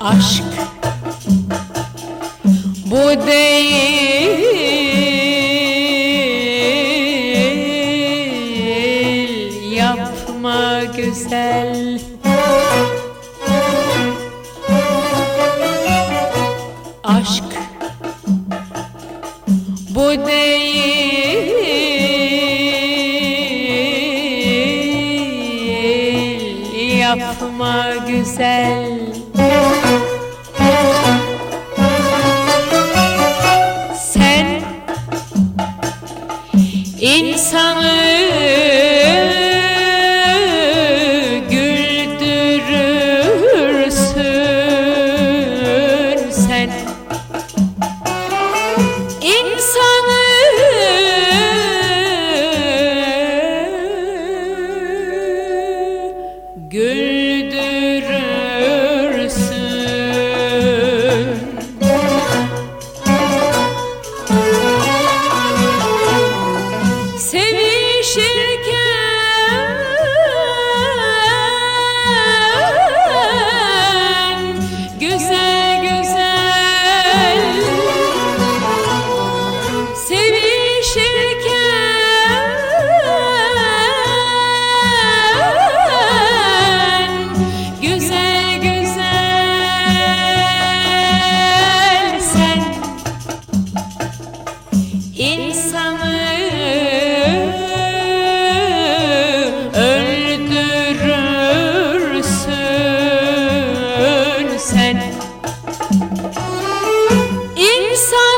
Aşk bu değil. Yapma güzel. Aşk bu değil. Yapma güzel insanı güldürürsün sen. İnsanı güldürürsün güzel İnsanı